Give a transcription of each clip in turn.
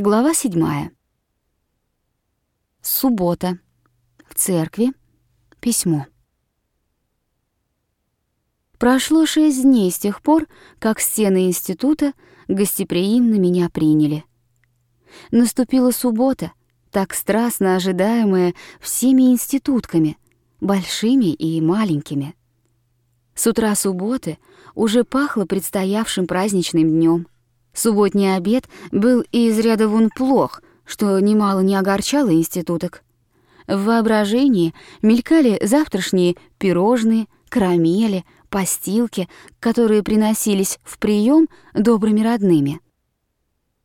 Глава седьмая. Суббота. В церкви. Письмо. Прошло шесть дней с тех пор, как стены института гостеприимно меня приняли. Наступила суббота, так страстно ожидаемая всеми институтками, большими и маленькими. С утра субботы уже пахло предстоявшим праздничным днем. Субботний обед был из ряда вон плох, что немало не огорчало институток. В воображении мелькали завтрашние пирожные, карамели, постилки, которые приносились в прием добрыми родными.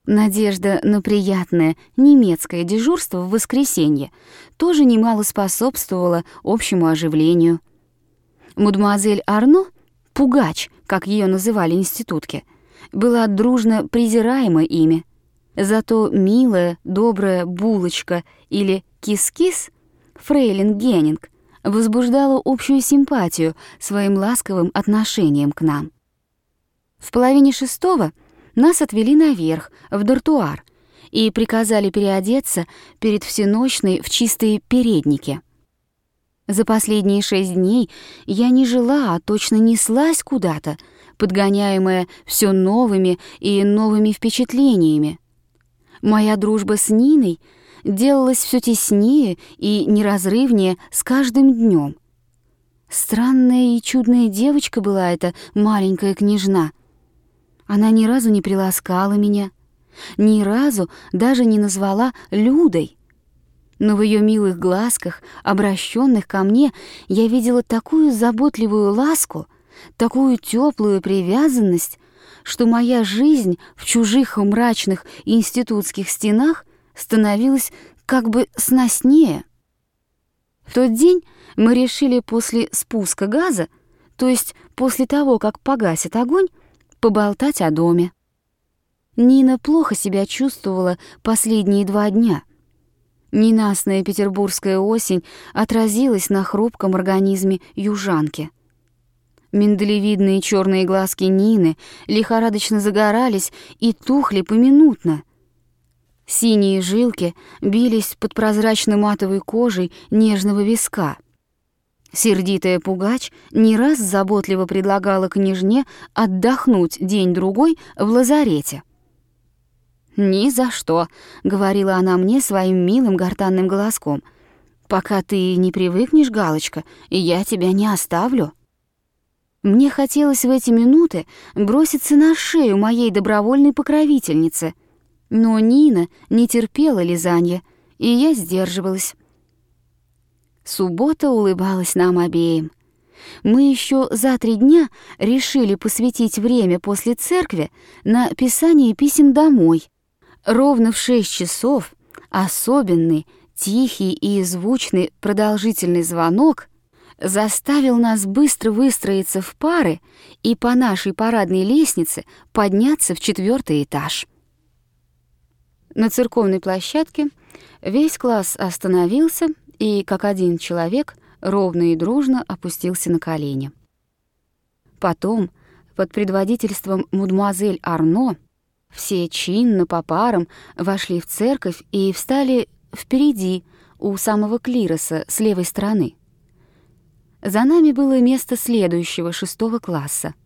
Надежда на приятное немецкое дежурство в воскресенье тоже немало способствовала общему оживлению. Мадемуазель Арно, пугач, как ее называли институтки, была дружно презираема ими. Зато милая, добрая булочка или кис-кис, фрейлин Геннинг, возбуждала общую симпатию своим ласковым отношением к нам. В половине шестого нас отвели наверх, в дартуар, и приказали переодеться перед всеночной в чистые передники. За последние шесть дней я не жила, а точно неслась куда-то, подгоняемая все новыми и новыми впечатлениями. Моя дружба с Ниной — делалась все теснее и неразрывнее с каждым днем. Странная и чудная девочка была эта маленькая княжна. Она ни разу не приласкала меня, ни разу даже не назвала Людой. Но в ее милых глазках, обращенных ко мне, я видела такую заботливую ласку, такую теплую привязанность, что моя жизнь в чужих мрачных институтских стенах становилось как бы сноснее. В тот день мы решили после спуска газа, то есть после того, как погасит огонь, поболтать о доме. Нина плохо себя чувствовала последние два дня. Ненастная петербургская осень отразилась на хрупком организме южанки. Миндалевидные черные глазки Нины лихорадочно загорались и тухли поминутно — Синие жилки бились под прозрачной матовой кожей нежного виска. Сердитая пугач не раз заботливо предлагала княжне отдохнуть день-другой в лазарете. «Ни за что», — говорила она мне своим милым гортанным голоском. «Пока ты не привыкнешь, Галочка, я тебя не оставлю». Мне хотелось в эти минуты броситься на шею моей добровольной покровительницы — но Нина не терпела лизанья, и я сдерживалась. Суббота улыбалась нам обеим. Мы еще за три дня решили посвятить время после церкви на писание писем домой. Ровно в шесть часов особенный, тихий и звучный продолжительный звонок заставил нас быстро выстроиться в пары и по нашей парадной лестнице подняться в четвертый этаж. На церковной площадке весь класс остановился и, как один человек, ровно и дружно опустился на колени. Потом, под предводительством мадемуазель Арно, все чинно по парам вошли в церковь и встали впереди, у самого клироса, с левой стороны. За нами было место следующего, шестого класса —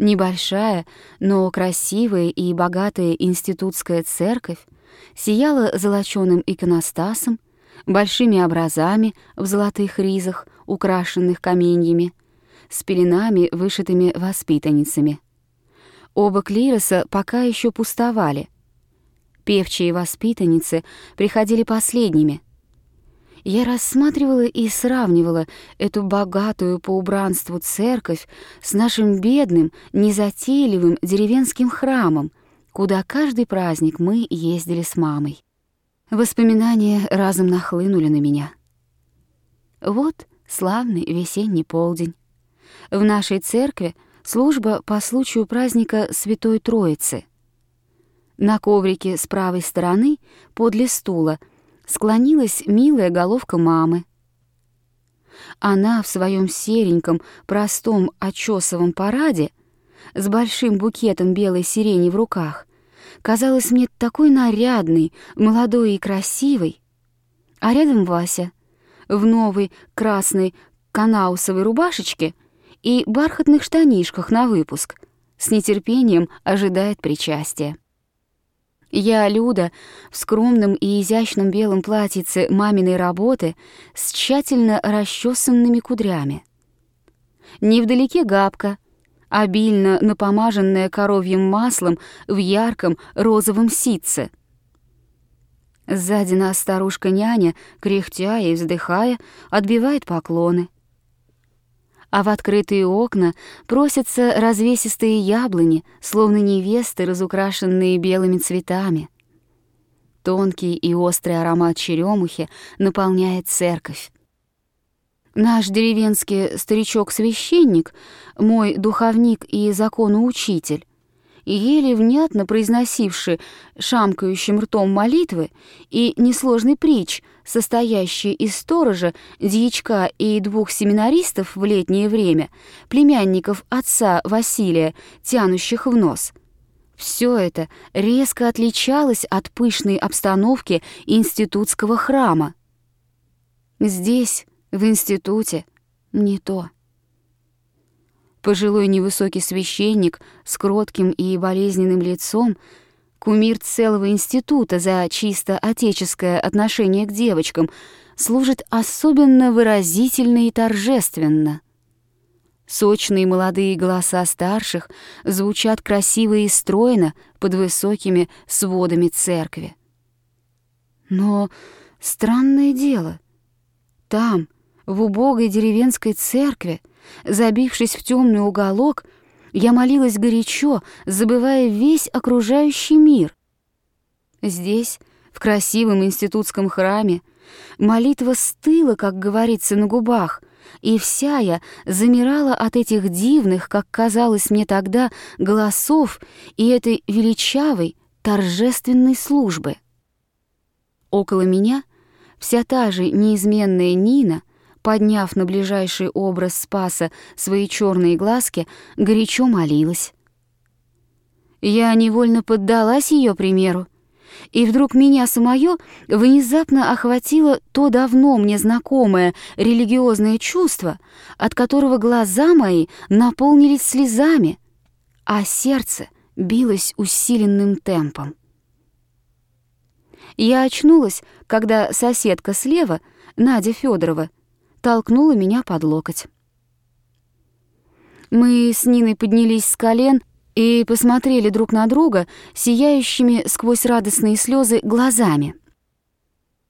Небольшая, но красивая и богатая институтская церковь сияла золочёным иконостасом, большими образами в золотых ризах, украшенных каменьями, с пеленами, вышитыми воспитанницами. Оба клироса пока еще пустовали. Певчие воспитанницы приходили последними — я рассматривала и сравнивала эту богатую по убранству церковь с нашим бедным, незатейливым деревенским храмом, куда каждый праздник мы ездили с мамой. Воспоминания разом нахлынули на меня. Вот славный весенний полдень. В нашей церкви служба по случаю праздника Святой Троицы. На коврике с правой стороны, подле стула — склонилась милая головка мамы. Она в своем сереньком, простом очесовом параде с большим букетом белой сирени в руках казалась мне такой нарядной, молодой и красивой. А рядом Вася в новой красной канаусовой рубашечке и бархатных штанишках на выпуск с нетерпением ожидает причастия. Я, Люда, в скромном и изящном белом платьице маминой работы с тщательно расчесанными кудрями. Невдалеке габка, обильно напомаженная коровьим маслом в ярком розовом ситце. Сзади нас старушка-няня, кряхтя и вздыхая, отбивает поклоны. А в открытые окна просятся развесистые яблони, словно невесты, разукрашенные белыми цветами. Тонкий и острый аромат черемухи наполняет церковь. Наш деревенский старичок-священник, мой духовник и законоучитель, еле внятно произносивший шамкающим ртом молитвы и несложный притч, состоящий из сторожа, дьячка и двух семинаристов в летнее время, племянников отца Василия, тянущих в нос. Все это резко отличалось от пышной обстановки институтского храма. Здесь, в институте не то. Пожилой невысокий священник с кротким и болезненным лицом, кумир целого института за чисто отеческое отношение к девочкам, служит особенно выразительно и торжественно. Сочные молодые голоса старших звучат красиво и стройно под высокими сводами церкви. Но странное дело, там — в убогой деревенской церкви, забившись в темный уголок, я молилась горячо, забывая весь окружающий мир. Здесь, в красивом институтском храме, молитва стыла, как говорится, на губах, и вся я замирала от этих дивных, как казалось мне тогда, голосов и этой величавой, торжественной службы. Около меня вся та же неизменная Нина — подняв на ближайший образ Спаса свои черные глазки, горячо молилась. Я невольно поддалась ее примеру, и вдруг меня самое внезапно охватило то давно мне знакомое религиозное чувство, от которого глаза мои наполнились слезами, а сердце билось усиленным темпом. Я очнулась, когда соседка слева, Надя Федорова, толкнула меня под локоть. Мы с Ниной поднялись с колен и посмотрели друг на друга сияющими сквозь радостные слезы глазами.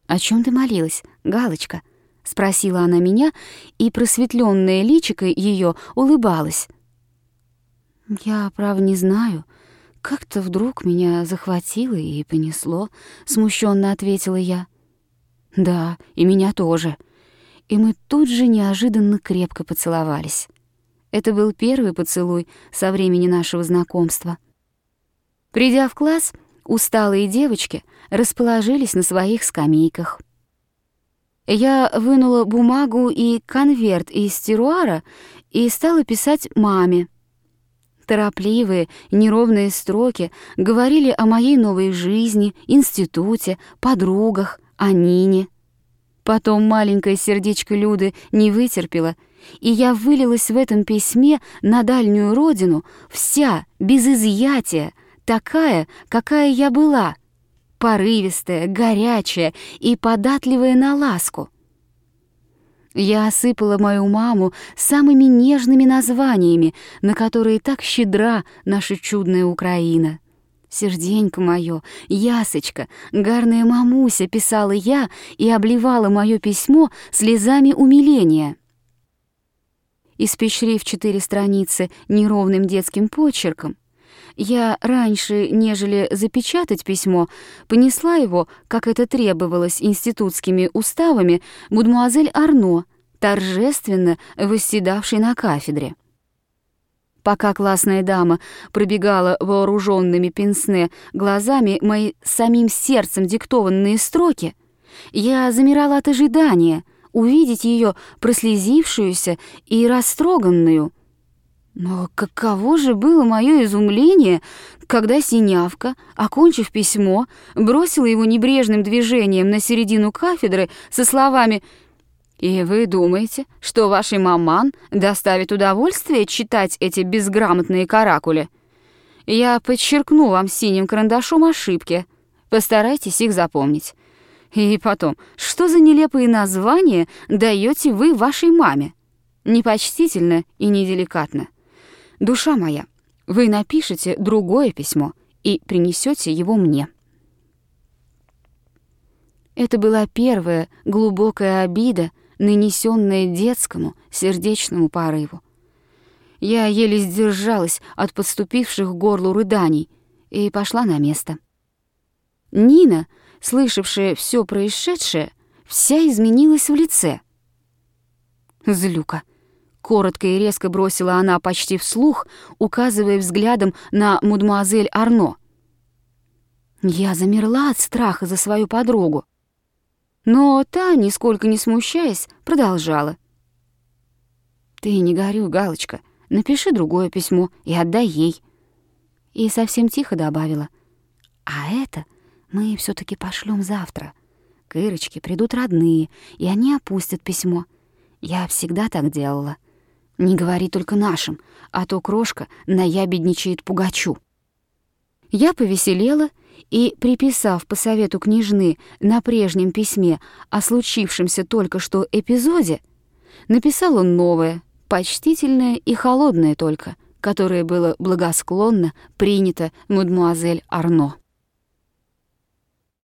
«О чем ты молилась, Галочка?» — спросила она меня, и просветленное личико ее улыбалось. «Я, право, не знаю. Как-то вдруг меня захватило и понесло», — смущенно ответила я. «Да, и меня тоже», и мы тут же неожиданно крепко поцеловались. Это был первый поцелуй со времени нашего знакомства. Придя в класс, усталые девочки расположились на своих скамейках. Я вынула бумагу и конверт из теруара и стала писать маме. Торопливые, неровные строки говорили о моей новой жизни, институте, подругах, о Нине — Потом маленькое сердечко Люды не вытерпело, и я вылилась в этом письме на дальнюю родину, вся, без изъятия, такая, какая я была, порывистая, горячая и податливая на ласку. Я осыпала мою маму самыми нежными названиями, на которые так щедра наша чудная Украина — «Серденько мое, ясочка, гарная мамуся», — писала я и обливала мое письмо слезами умиления. Испещрив четыре страницы неровным детским почерком, я раньше, нежели запечатать письмо, понесла его, как это требовалось институтскими уставами, мадемуазель Арно, торжественно восседавшей на кафедре. Пока классная дама пробегала вооруженными пенсне глазами мои самим сердцем диктованные строки, я замирала от ожидания увидеть ее прослезившуюся и растроганную. Но каково же было мое изумление, когда синявка, окончив письмо, бросила его небрежным движением на середину кафедры со словами «И вы думаете, что вашей маман доставит удовольствие читать эти безграмотные каракули? Я подчеркну вам синим карандашом ошибки. Постарайтесь их запомнить. И потом, что за нелепые названия даете вы вашей маме? Непочтительно и неделикатно». «Душа моя, вы напишете другое письмо и принесете его мне». Это была первая глубокая обида, нанесенная детскому сердечному порыву. Я еле сдержалась от подступивших к горлу рыданий и пошла на место. Нина, слышавшая все происшедшее, вся изменилась в лице. Злюка. Коротко и резко бросила она почти вслух, указывая взглядом на мадемуазель Арно. Я замерла от страха за свою подругу. Но та, нисколько не смущаясь, продолжала. «Ты не горюй, Галочка, напиши другое письмо и отдай ей». И совсем тихо добавила. «А это мы все таки пошлем завтра. К Ирочке придут родные, и они опустят письмо. Я всегда так делала». Не говори только нашим, а то крошка наябедничает пугачу. Я повеселела и, приписав по совету княжны на прежнем письме о случившемся только что эпизоде, написала новое, почтительное и холодное только, которое было благосклонно принято мадмуазель Арно.